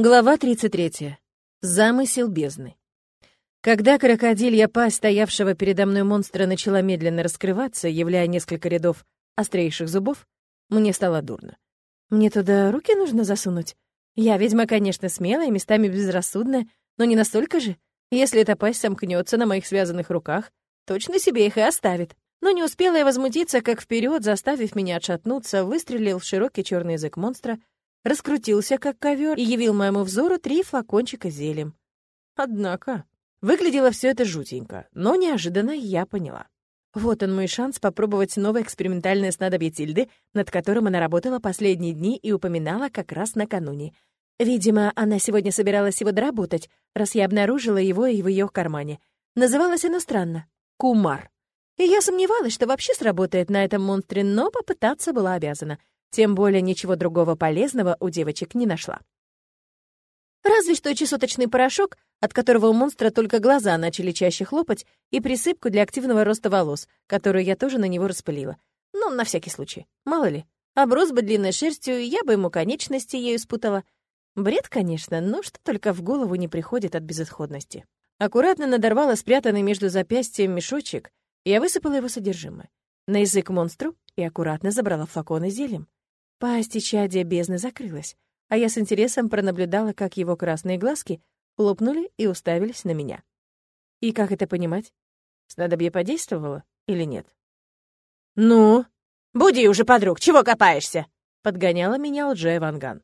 Глава 33. Замысел бездны. Когда крокодилья пасть стоявшего передо мной монстра начала медленно раскрываться, являя несколько рядов острейших зубов, мне стало дурно. Мне туда руки нужно засунуть? Я, ведьма, конечно, смелая, местами безрассудная, но не настолько же. Если эта пасть сомкнется на моих связанных руках, точно себе их и оставит. Но не успела я возмутиться, как вперед, заставив меня отшатнуться, выстрелил в широкий черный язык монстра — раскрутился как ковер и явил моему взору три флакончика зелем. Однако, выглядело все это жутенько, но неожиданно я поняла. Вот он мой шанс попробовать новое экспериментальное снадобье Тильды, над которым она работала последние дни и упоминала как раз накануне. Видимо, она сегодня собиралась его доработать, раз я обнаружила его и в ее кармане. Называлось оно странно — Кумар. И я сомневалась, что вообще сработает на этом монстре, но попытаться была обязана — тем более ничего другого полезного у девочек не нашла. Разве что чесоточный порошок, от которого у монстра только глаза начали чаще хлопать, и присыпку для активного роста волос, которую я тоже на него распылила. Ну, на всякий случай. Мало ли. Оброс бы длинной шерстью, я бы ему конечности ею спутала. Бред, конечно, но что только в голову не приходит от безысходности. Аккуратно надорвала спрятанный между запястьем мешочек, я высыпала его содержимое. На язык монстру и аккуратно забрала флаконы зельем. Пасть исчадия бездны закрылась, а я с интересом пронаблюдала, как его красные глазки лопнули и уставились на меня. И как это понимать? Снадобье подействовало или нет? «Ну? Буди уже, подруг, чего копаешься?» — подгоняла меня лже Ванган.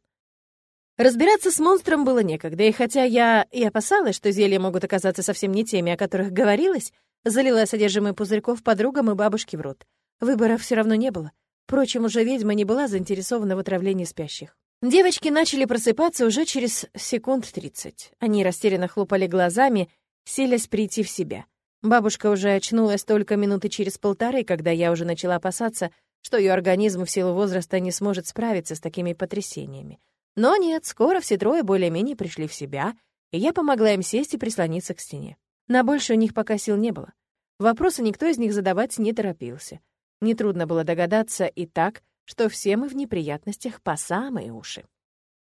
Разбираться с монстром было некогда, и хотя я и опасалась, что зелья могут оказаться совсем не теми, о которых говорилось, залила содержимое пузырьков подругам и бабушке в рот. Выбора все равно не было. Впрочем, уже ведьма не была заинтересована в отравлении спящих. Девочки начали просыпаться уже через секунд тридцать. Они растерянно хлопали глазами, селясь прийти в себя. Бабушка уже очнулась только минуты через полторы, когда я уже начала опасаться, что ее организм в силу возраста не сможет справиться с такими потрясениями. Но нет, скоро все трое более-менее пришли в себя, и я помогла им сесть и прислониться к стене. На больше у них пока сил не было. Вопросы никто из них задавать не торопился. Нетрудно было догадаться и так, что все мы в неприятностях по самые уши.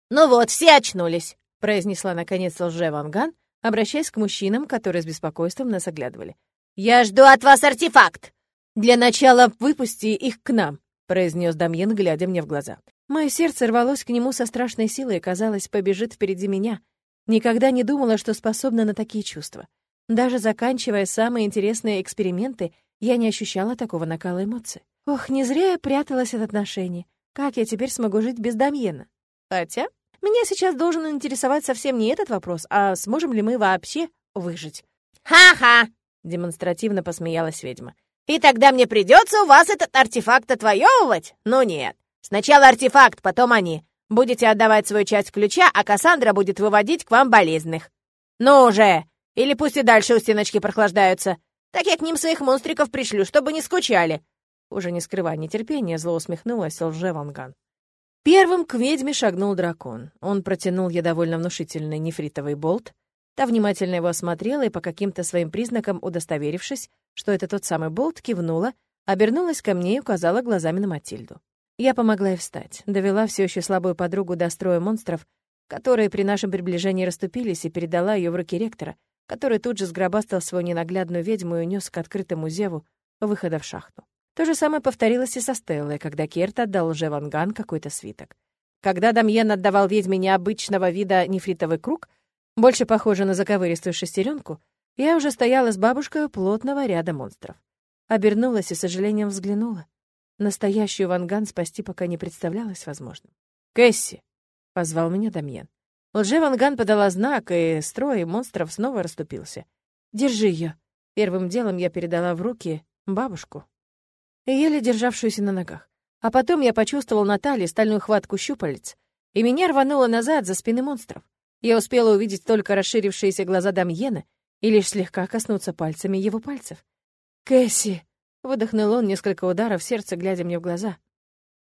«Ну вот, все очнулись!» — произнесла наконец лже-ванган, обращаясь к мужчинам, которые с беспокойством нас оглядывали. «Я жду от вас артефакт! Для начала выпусти их к нам!» — произнес Дамьен, глядя мне в глаза. Мое сердце рвалось к нему со страшной силой и, казалось, побежит впереди меня. Никогда не думала, что способна на такие чувства. Даже заканчивая самые интересные эксперименты, я не ощущала такого накала эмоций. Ох, не зря я пряталась от отношений. Как я теперь смогу жить без Дамьена? Хотя, меня сейчас должен интересовать совсем не этот вопрос, а сможем ли мы вообще выжить. «Ха-ха!» — демонстративно посмеялась ведьма. «И тогда мне придется у вас этот артефакт отвоевывать? Ну нет. Сначала артефакт, потом они. Будете отдавать свою часть ключа, а Кассандра будет выводить к вам болезных. Ну уже! Или пусть и дальше у стеночки прохлаждаются. Так я к ним своих монстриков пришлю, чтобы не скучали!» Уже не скрывая нетерпения, зло усмехнулась лже-ванган. Первым к ведьме шагнул дракон. Он протянул ей довольно внушительный нефритовый болт. Та внимательно его осмотрела и, по каким-то своим признакам удостоверившись, что это тот самый болт, кивнула, обернулась ко мне и указала глазами на Матильду. Я помогла ей встать, довела все еще слабую подругу до строя монстров, которые при нашем приближении расступились, и передала ее в руки ректора, который тут же сгробастал свою ненаглядную ведьму и унес к открытому зеву выхода в шахту. То же самое повторилось и со Стеллой, когда Керт отдал лже-ванган какой-то свиток. Когда Дамьен отдавал ведьме необычного вида нефритовый круг, больше похожий на заковыристую шестеренку, я уже стояла с бабушкой у плотного ряда монстров. Обернулась и с сожалением взглянула. Настоящую ванган спасти пока не представлялось возможным. «Кэсси!» — позвал меня Дамьен. Лже-ванган подала знак, и строй монстров снова расступился. «Держи ее. Первым делом я передала в руки бабушку, еле державшуюся на ногах. А потом я почувствовал на талии стальную хватку щупалец, и меня рвануло назад за спины монстров. Я успела увидеть только расширившиеся глаза Дамьена и лишь слегка коснуться пальцами его пальцев. «Кэсси!» — выдохнул он несколько ударов в сердце, глядя мне в глаза.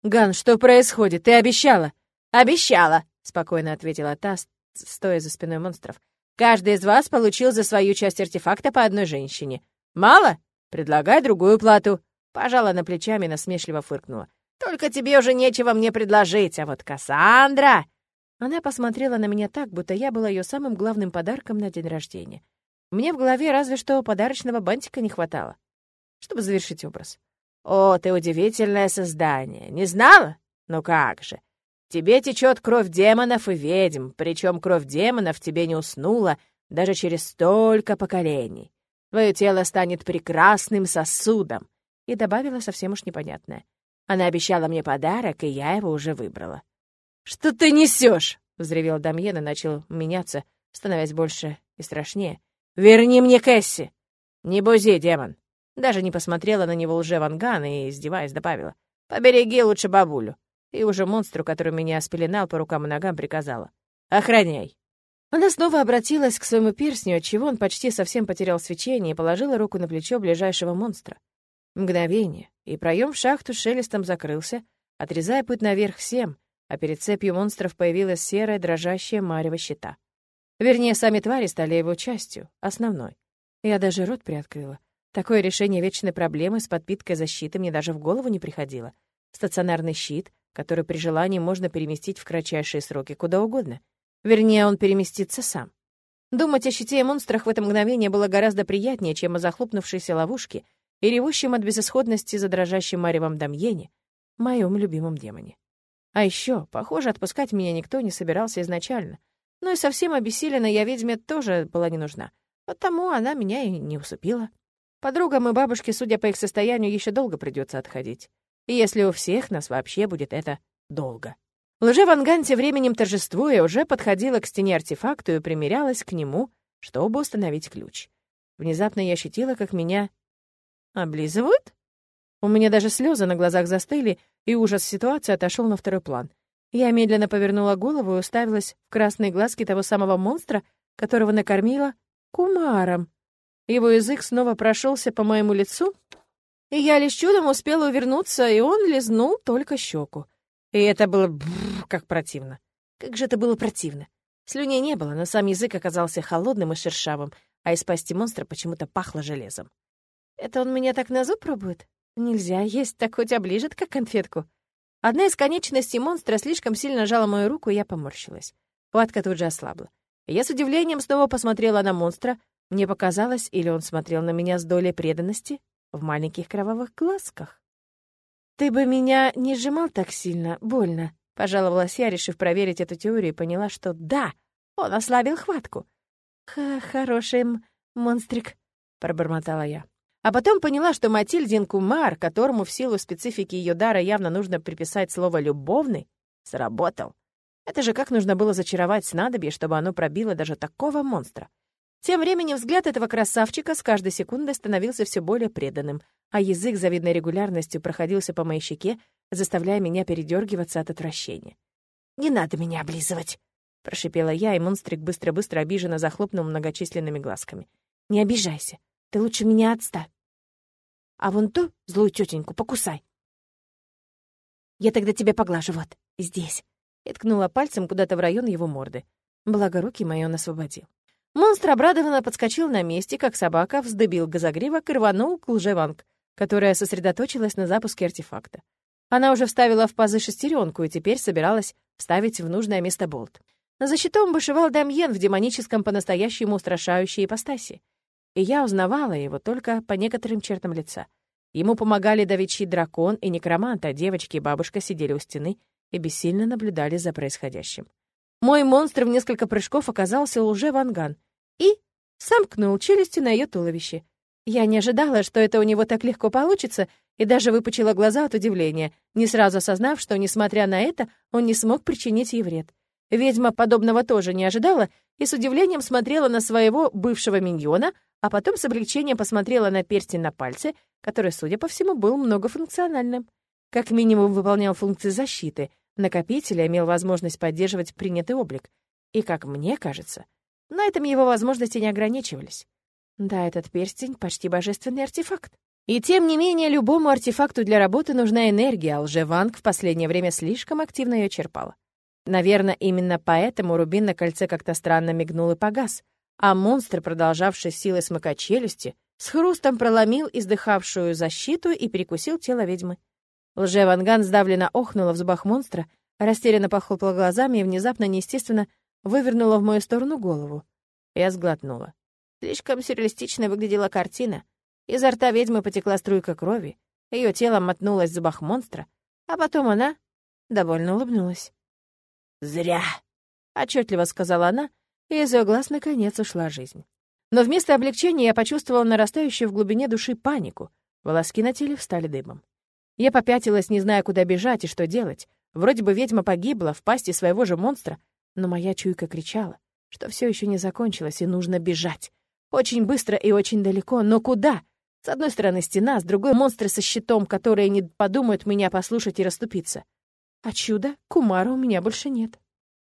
«Ган, что происходит? Ты обещала!» «Обещала!» Спокойно ответила та, стоя за спиной монстров. Каждый из вас получил за свою часть артефакта по одной женщине. Мало? Предлагай другую плату. Пожала на плечами, насмешливо фыркнула. Только тебе уже нечего мне предложить, а вот Кассандра... Она посмотрела на меня так, будто я была ее самым главным подарком на день рождения. Мне в голове разве что подарочного бантика не хватало, чтобы завершить образ. «О, ты удивительное создание! Не знала? Ну как же! Тебе течет кровь демонов и ведьм, причем кровь демонов тебе не уснула даже через столько поколений. Твое тело станет прекрасным сосудом!» И добавила совсем уж непонятное. Она обещала мне подарок, и я его уже выбрала. «Что ты несешь?» — взревел Дамьен и начал меняться, становясь больше и страшнее. «Верни мне Кэсси!» «Не бузи, демон!» Даже не посмотрела на него лже-ванган и, издеваясь, добавила. «Побереги лучше бабулю!» И уже монстру, который меня спеленал по рукам и ногам, приказала. «Охраняй!» Она снова обратилась к своему перстню, отчего он почти совсем потерял свечение, и положила руку на плечо ближайшего монстра. Мгновение, и проем в шахту шелестом закрылся, отрезая путь наверх всем, а перед цепью монстров появилась серая дрожащая марево щита. Вернее, сами твари стали его частью, основной. Я даже рот приоткрыла. Такое решение вечной проблемы с подпиткой защиты мне даже в голову не приходило. Стационарный щит, который при желании можно переместить в кратчайшие сроки куда угодно. Вернее, он переместится сам. Думать о щите и монстрах в это мгновение было гораздо приятнее, чем о захлопнувшейся ловушке и ревущем от безысходности за дрожащим маревом Дамьене, моем любимом демоне. А еще, похоже, отпускать меня никто не собирался изначально. Ну и совсем обессилена я ведьме тоже была не нужна. Потому она меня и не усыпила. Подругам и бабушке, судя по их состоянию, еще долго придется отходить. Если у всех нас вообще будет это долго. Лже-Ванган тем временем торжествуя уже подходила к стене артефакту и примерялась к нему, чтобы установить ключ. Внезапно я ощутила, как меня облизывают. У меня даже слезы на глазах застыли, и ужас ситуации отошел на второй план. Я медленно повернула голову и уставилась в красные глазки того самого монстра, которого накормила кумаром. Его язык снова прошелся по моему лицу, и я лишь чудом успела увернуться, и он лизнул только щеку. И это было бррр, как противно. Как же это было противно. Слюней не было, но сам язык оказался холодным и шершавым, а из пасти монстра почему-то пахло железом. «Это он меня так на зуб пробует?» Нельзя есть, так хоть оближет, как конфетку. Одна из конечностей монстра слишком сильно жала мою руку, и я поморщилась. Хватка тут же ослабла. Я с удивлением снова посмотрела на монстра. Мне показалось, или он смотрел на меня с долей преданности в маленьких кровавых глазках. «Ты бы меня не сжимал так сильно, больно», — пожаловалась я, решив проверить эту теорию, и поняла, что да, он ослабил хватку. «Ха, хороший монстрик», — пробормотала я. А потом поняла, что Матильдин Кумар, которому в силу специфики ее дара явно нужно приписать слово «любовный», сработал. Это же как нужно было зачаровать снадобье, чтобы оно пробило даже такого монстра. Тем временем взгляд этого красавчика с каждой секундой становился все более преданным, а язык завидной регулярностью проходился по моей щеке, заставляя меня передергиваться от отвращения. «Не надо меня облизывать!» — прошипела я, и монстрик быстро-быстро обиженно захлопнул многочисленными глазками. «Не обижайся. Ты лучше меня отставь. А вон ту злую тетеньку покусай. Я тогда тебя поглажу вот здесь. И ткнула пальцем куда-то в район его морды. Благо руки мои он освободил. Монстр обрадованно подскочил на месте, как собака, вздыбил газогривок и рванул к лжеванг, которая сосредоточилась на запуске артефакта. Она уже вставила в пазы шестеренку и теперь собиралась вставить в нужное место болт. За щитом бушевал Дамьен в демоническом по-настоящему устрашающей ипостаси и я узнавала его только по некоторым чертам лица. Ему помогали давичий дракон и некромант, а девочки и бабушка сидели у стены и бессильно наблюдали за происходящим. Мой монстр в несколько прыжков оказался лже-ванган и сомкнул челюстью на ее туловище. Я не ожидала, что это у него так легко получится, и даже выпучила глаза от удивления, не сразу осознав, что, несмотря на это, он не смог причинить ей вред. Ведьма подобного тоже не ожидала и с удивлением смотрела на своего бывшего миньона, а потом с облегчением посмотрела на перстень на пальце, который, судя по всему, был многофункциональным. Как минимум выполнял функции защиты, накопителя имел возможность поддерживать принятый облик. И, как мне кажется, на этом его возможности не ограничивались. Да, этот перстень — почти божественный артефакт. И тем не менее, любому артефакту для работы нужна энергия, а лжеванг в последнее время слишком активно ее черпала. Наверное, именно поэтому рубин на кольце как-то странно мигнул и погас — а монстр, продолжавший силой смыкать челюсти, с хрустом проломил издыхавшую защиту и перекусил тело ведьмы. Лже-ванган сдавленно охнула в зубах монстра, Растерянно похлопала глазами и внезапно, неестественно, вывернула в мою сторону голову. Я сглотнула. Слишком сюрреалистичной выглядела картина. Изо рта ведьмы потекла струйка крови, ее тело мотнулось в зубах монстра, а потом она довольно улыбнулась. «Зря!» — отчетливо сказала она, и из ее глаз наконец ушла жизнь. Но вместо облегчения я почувствовала нарастающую в глубине души панику. Волоски на теле встали дыбом. Я попятилась, не зная, куда бежать и что делать. Вроде бы ведьма погибла в пасти своего же монстра, но моя чуйка кричала, что все еще не закончилось и нужно бежать. Очень быстро и очень далеко, но куда? С одной стороны стена, с другой — монстры со щитом, которые не подумают меня послушать и расступиться. А чудо, Кумара у меня больше нет.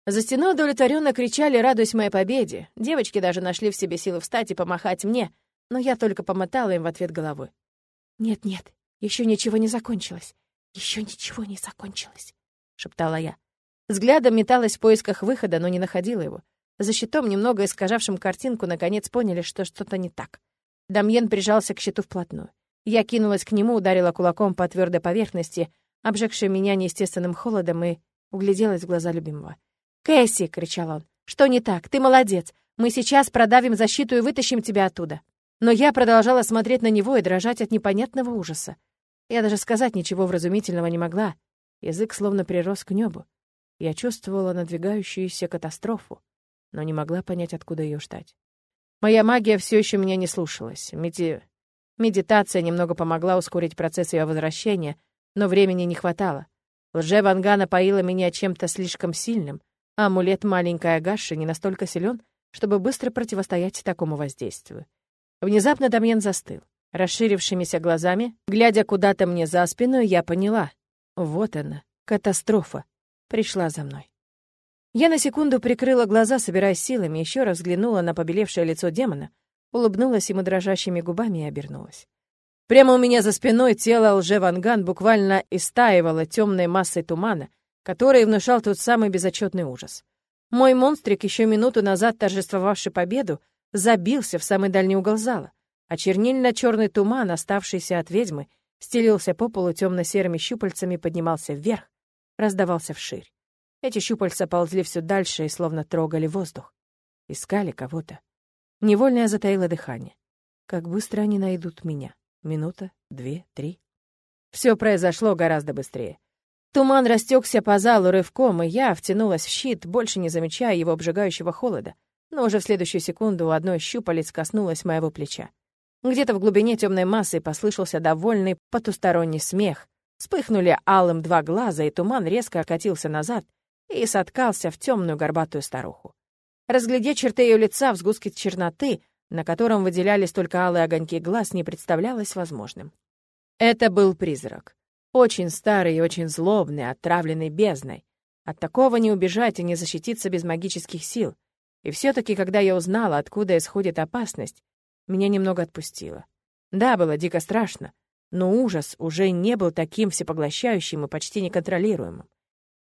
За стеной удовлетворенно кричали, радуясь моей победе. Девочки даже нашли в себе силы встать и помахать мне, но я только помотала им в ответ головой. «Нет-нет, еще ничего не закончилось. Еще ничего не закончилось», — шептала я. Взглядом металась в поисках выхода, но не находила его. За щитом, немного искажавшим картинку, наконец поняли, что что-то не так. Дамьен прижался к щиту вплотную. Я кинулась к нему, ударила кулаком по твердой поверхности, обжегшей меня неестественным холодом, и угляделась в глаза любимого. «Кэсси!» — кричал он. «Что не так? Ты молодец! Мы сейчас продавим защиту и вытащим тебя оттуда!» Но я продолжала смотреть на него и дрожать от непонятного ужаса. Я даже сказать ничего вразумительного не могла. Язык словно прирос к небу. Я чувствовала надвигающуюся катастрофу, но не могла понять, откуда ее ждать. Моя магия все еще меня не слушалась. Меди... Медитация немного помогла ускорить процесс ее возвращения, но времени не хватало. Лже-Вангана поила меня чем-то слишком сильным — а амулет маленькой Агаши не настолько силен, чтобы быстро противостоять такому воздействию. Внезапно Дамьен застыл. Расширившимися глазами, глядя куда-то мне за спину, я поняла. Вот она, катастрофа, пришла за мной. Я на секунду прикрыла глаза, собираясь силами, еще раз взглянула на побелевшее лицо демона, улыбнулась ему дрожащими губами и обернулась. Прямо у меня за спиной тело лже-ванган буквально истаивало темной массой тумана, который внушал тот самый безотчетный ужас. Мой монстрик, еще минуту назад торжествовавший победу, забился в самый дальний угол зала, а чернильно-черный туман, оставшийся от ведьмы, стелился по полу темно-серыми щупальцами, поднимался вверх, раздавался вширь. Эти щупальца ползли все дальше и словно трогали воздух. Искали кого-то. Невольно я затаила дыхание. Как быстро они найдут меня? Минута, две, три. Все произошло гораздо быстрее. Туман растекся по залу рывком, и я втянулась в щит, больше не замечая его обжигающего холода. Но уже в следующую секунду одной щупалец коснулась моего плеча. Где-то в глубине темной массы послышался довольный потусторонний смех. Вспыхнули алым два глаза, и туман резко окатился назад и соткался в темную горбатую старуху. Разглядеть черты ее лица в сгустке черноты, на котором выделялись только алые огоньки глаз, не представлялось возможным. Это был призрак. Очень старый и очень злобный, отравленный бездной. От такого не убежать и не защититься без магических сил. И все-таки, когда я узнала, откуда исходит опасность, меня немного отпустило. Да, было дико страшно, но ужас уже не был таким всепоглощающим и почти неконтролируемым.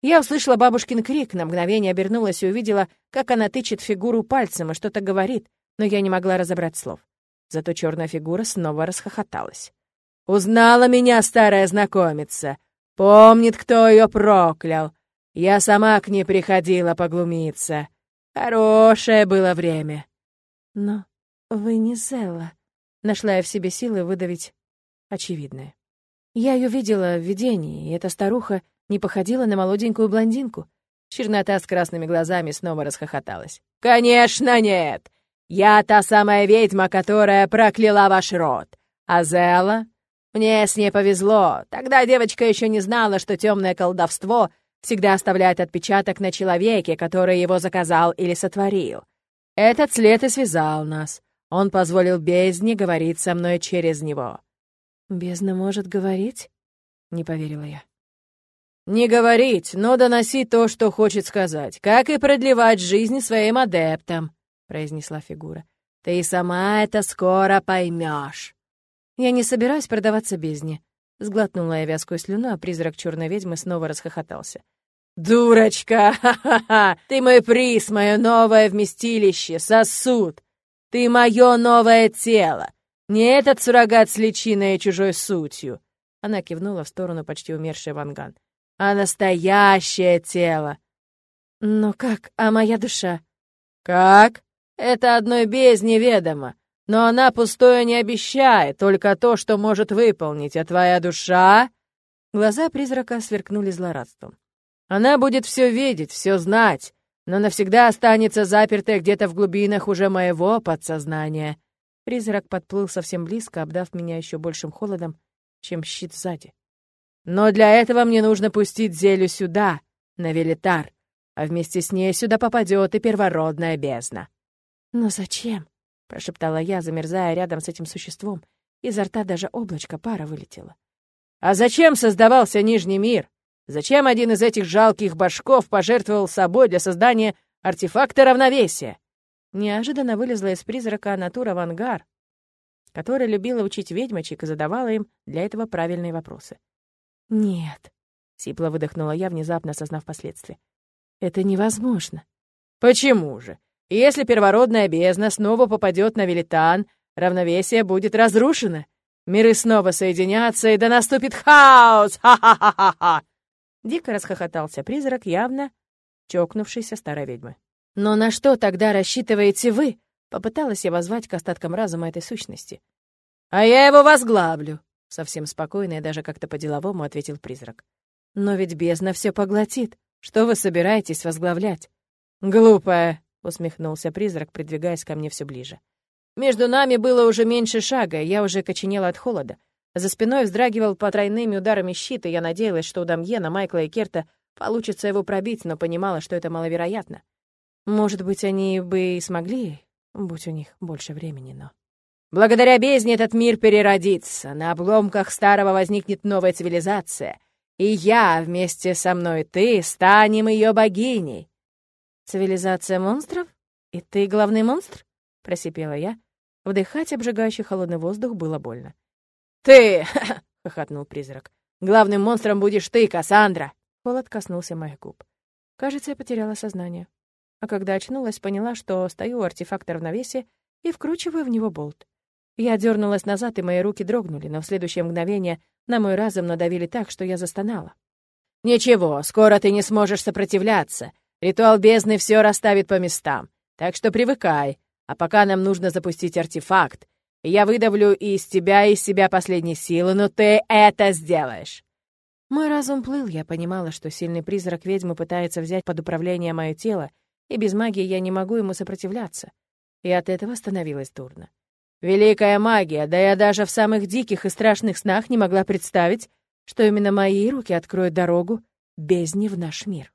Я услышала бабушкин крик, на мгновение обернулась и увидела, как она тычет фигуру пальцем и что-то говорит, но я не могла разобрать слов. Зато черная фигура снова расхохоталась. Узнала меня старая знакомица. Помнит, кто ее проклял. Я сама к ней приходила поглумиться. Хорошее было время. Но вы не Зелла. Нашла я в себе силы выдавить очевидное. Я ее видела в видении, и эта старуха не походила на молоденькую блондинку. Чернота с красными глазами снова расхохоталась. «Конечно нет! Я та самая ведьма, которая прокляла ваш род. А Зелла мне с ней повезло. Тогда девочка еще не знала, что темное колдовство всегда оставляет отпечаток на человеке, который его заказал или сотворил. Этот след и связал нас. Он позволил бездне говорить со мной через него. «Бездна может говорить?» — не поверила я. «Не говорить, но доносить то, что хочет сказать, как и продлевать жизнь своим адептам», — произнесла фигура. «Ты сама это скоро поймешь. Я не собираюсь продаваться бездне. Сглотнула я вязкую слюну, а призрак черной ведьмы снова расхохотался. «Дурочка! Ха-ха-ха! Ты мой приз, мое новое вместилище, сосуд! Ты мое новое тело! Не этот суррогат с личиной и чужой сутью!» Она кивнула в сторону почти умершей Ванган. а настоящее тело. Но как? А моя душа? Как? Это одной без неведомо. Но она пустое не обещает, только то, что может выполнить, а твоя душа...» Глаза призрака сверкнули злорадством. «Она будет все видеть, все знать, но навсегда останется запертой где-то в глубинах уже моего подсознания». Призрак подплыл совсем близко, обдав меня еще большим холодом, чем щит сзади. «Но для этого мне нужно пустить Зелю сюда, на Велитар, а вместе с ней сюда попадет и первородная бездна». «Но зачем?» — прошептала я, замерзая рядом с этим существом. Изо рта даже облачко пара вылетело. «А зачем создавался Нижний мир? Зачем один из этих жалких башков пожертвовал собой для создания артефакта равновесия?» Неожиданно вылезла из призрака натура Вангар, которая любила учить ведьмочек и задавала им для этого правильные вопросы. «Нет», — сипло выдохнула я, внезапно осознав последствия. «Это невозможно». «Почему же? Если первородная бездна снова попадет на Велитан, равновесие будет разрушено. Миры снова соединятся, и да наступит хаос! Ха-ха-ха-ха-ха!» Дико расхохотался призрак, явно чокнувшийся старой ведьмы. «Но на что тогда рассчитываете вы?» Попыталась я возвать к остаткам разума этой сущности. «А я его возглавлю!» Совсем спокойно и даже как-то по-деловому ответил призрак. «Но ведь бездна все поглотит. Что вы собираетесь возглавлять?» «Глупая!» усмехнулся призрак, придвигаясь ко мне все ближе. Между нами было уже меньше шага, я уже коченела от холода. За спиной вздрагивал по тройными ударами щит, и я надеялась, что у Дамьена, Майкла и Керта получится его пробить, но понимала, что это маловероятно. Может быть, они бы и смогли, будь у них больше времени, но... Благодаря бездне этот мир переродится, на обломках старого возникнет новая цивилизация, и я вместе со мной ты станем ее богиней. «Цивилизация монстров? И ты главный монстр?» — просипела я. Вдыхать обжигающий холодный воздух было больно. «Ты!» — хохотнул призрак. «Главным монстром будешь ты, Кассандра!» Холод коснулся моих губ. Кажется, я потеряла сознание. А когда очнулась, поняла, что стою у артефакта равновесия и вкручиваю в него болт. Я дернулась назад, и мои руки дрогнули, но в следующее мгновение на мой разум надавили так, что я застонала. «Ничего, скоро ты не сможешь сопротивляться. Ритуал бездны все расставит по местам, так что привыкай. А пока нам нужно запустить артефакт. Я выдавлю из тебя и себя последние силы, но ты это сделаешь. Мой разум плыл, я понимала, что сильный призрак ведьмы пытается взять под управление мое тело, и без магии я не могу ему сопротивляться. И от этого становилось дурно. Великая магия, да я даже в самых диких и страшных снах не могла представить, что именно мои руки откроют дорогу бездне в наш мир.